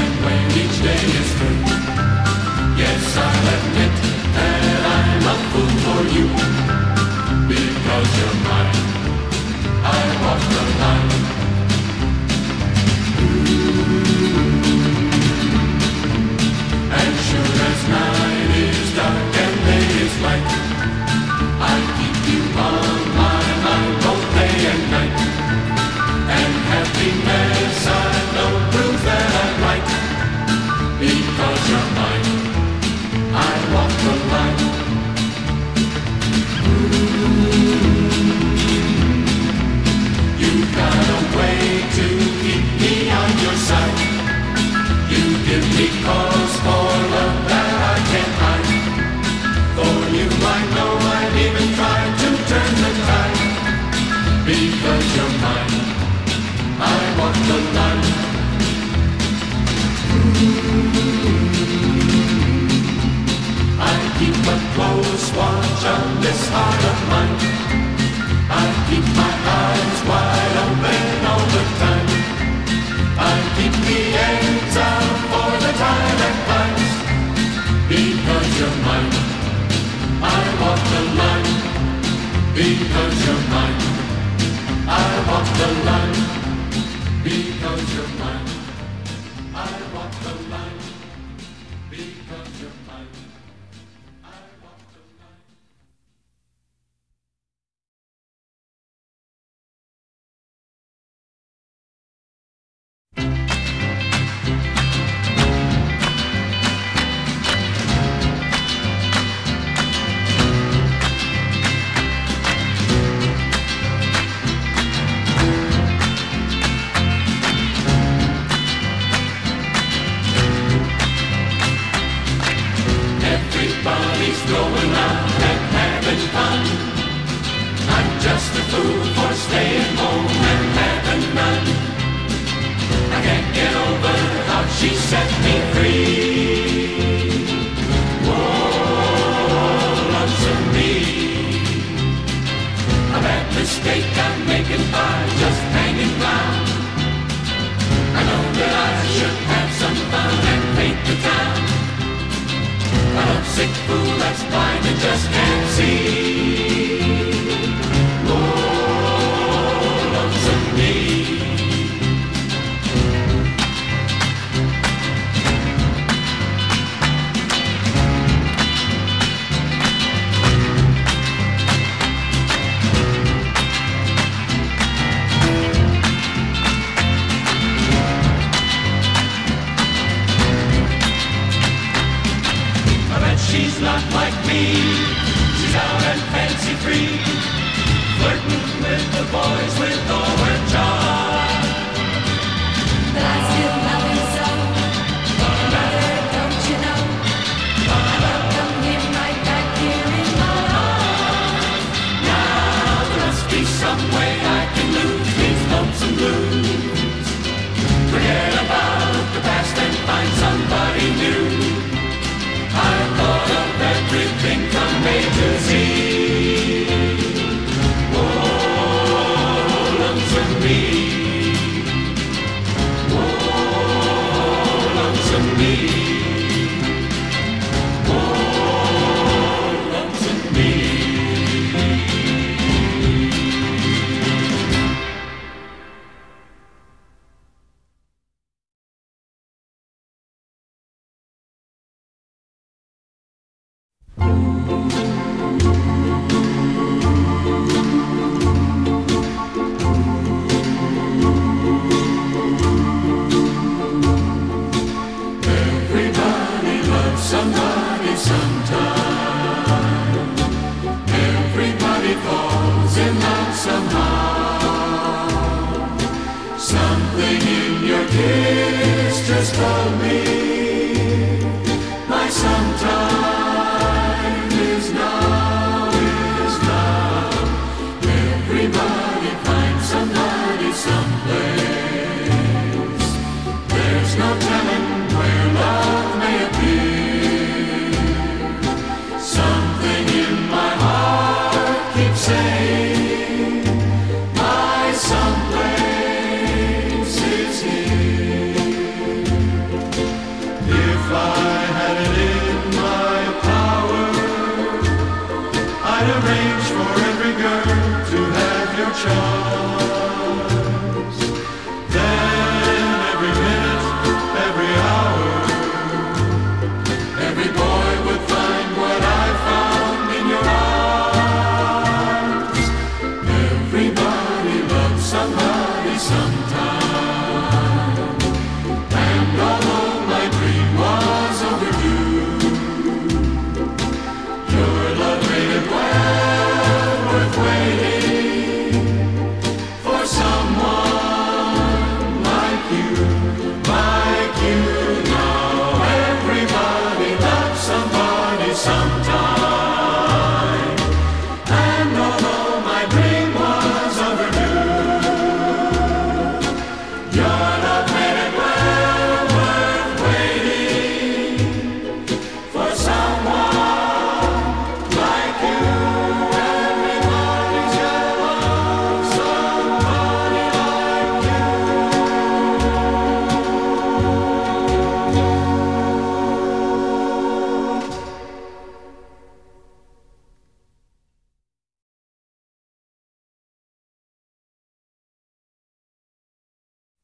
and when each day is through. Yes, I admit that I'm a for you, because you're mine. I walk the line. And sure as night is dark. Just kiss worth waiting.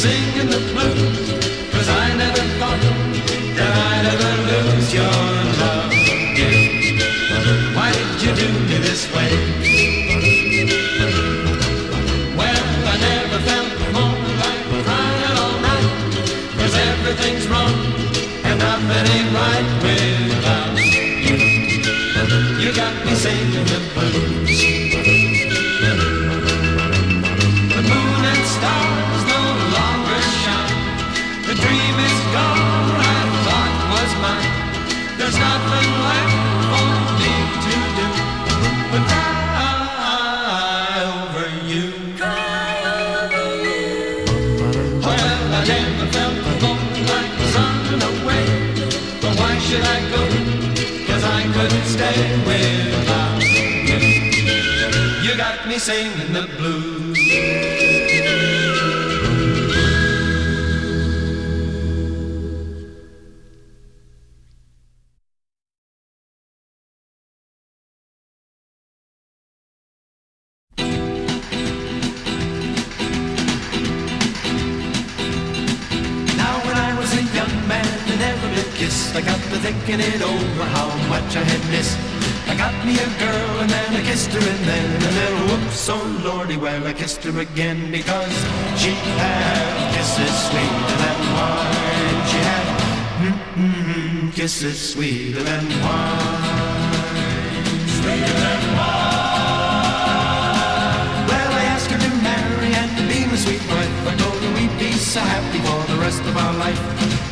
Singing the blues. Should I go? Cause I couldn't stay without you. You got me singing the blues. Again because she had kisses sweeter than wine. She had mm-mm, kisses sweeter than wine. Sweeter than wine. well, I asked her to marry and be my sweet wife. I told her we'd be so happy for the rest of our life.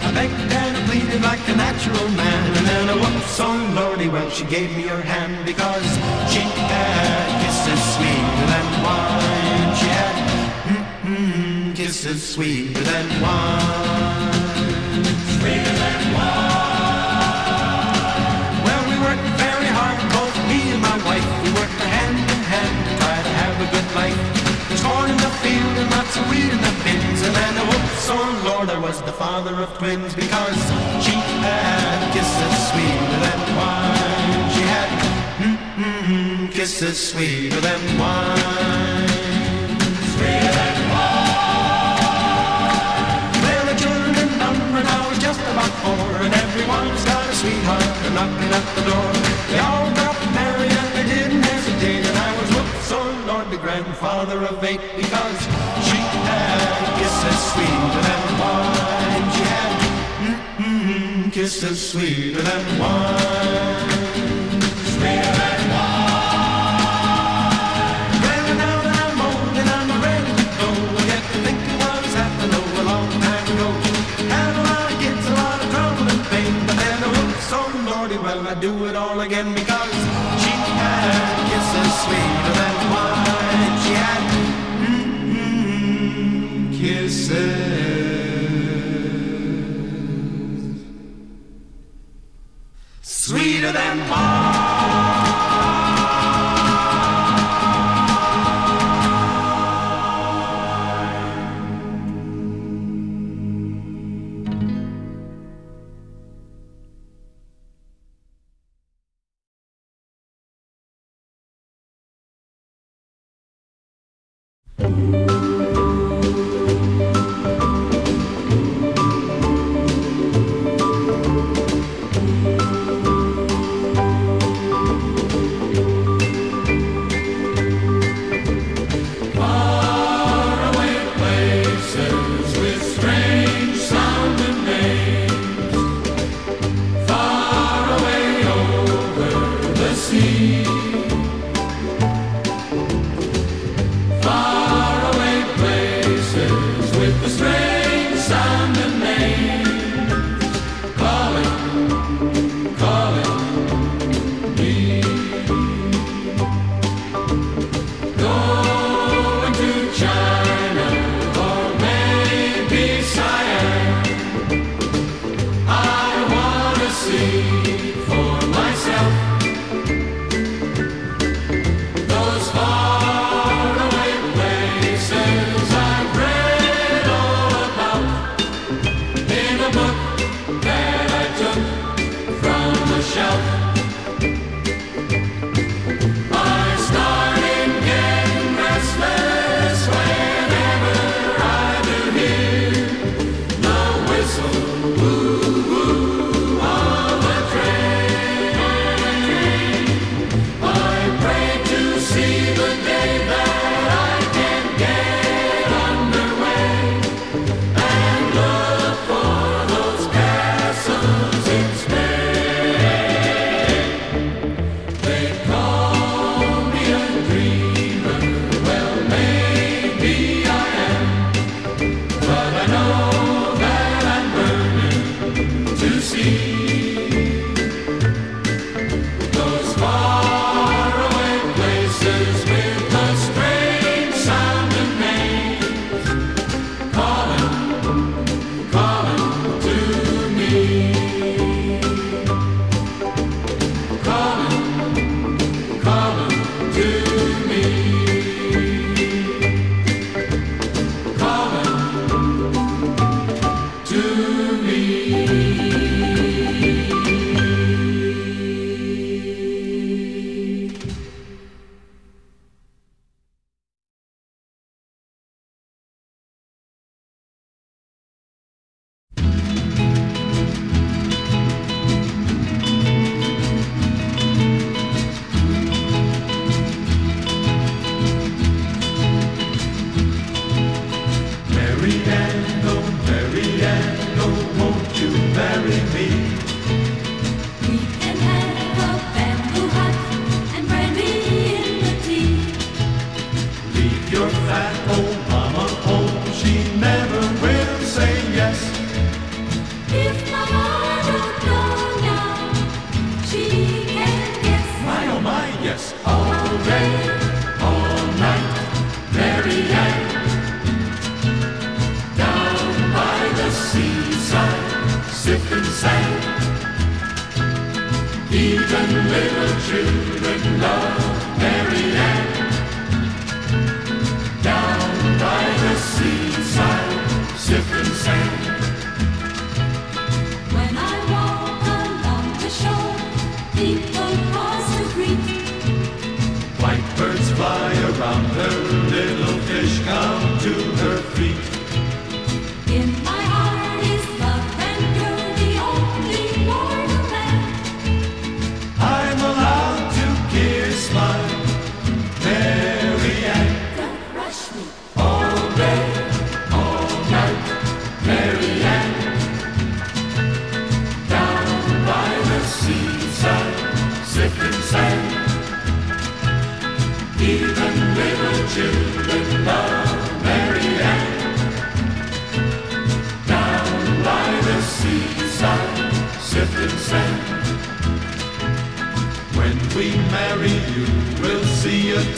I begged and I pleaded like a natural man. And then I whoops, so lordy, well, she gave me her hand because she had kisses sweeter than wine. Kisses sweeter than wine. Sweeter than wine. well, we worked very hard, both me and my wife. We worked hand in hand to try to have a good life. There's corn in the field and lots of wheat in the bins. And then, whoops, oh Lord, I was the father of twins because she had kisses sweeter than wine. She had mm-mm, kisses sweeter than wine. Kisses sweeter than wine. All again because she had kisses sweeter than wine. She had mm-mm, kisses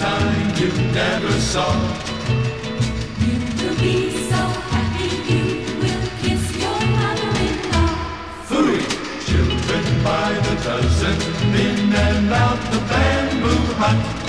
time you never saw. You will be so happy you will kiss your mother-in-law. Children by the dozen, in and out the bamboo hut.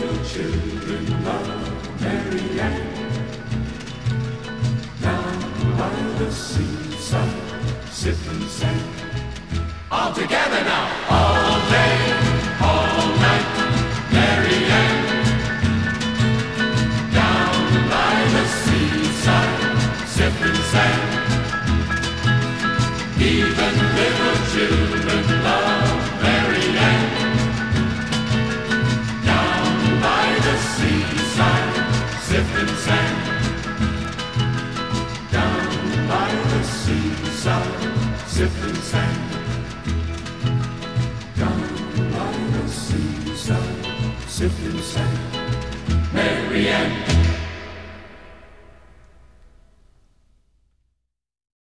little children love Mary Ann. Down by the seaside, sip and sand. All together now. All Yeah.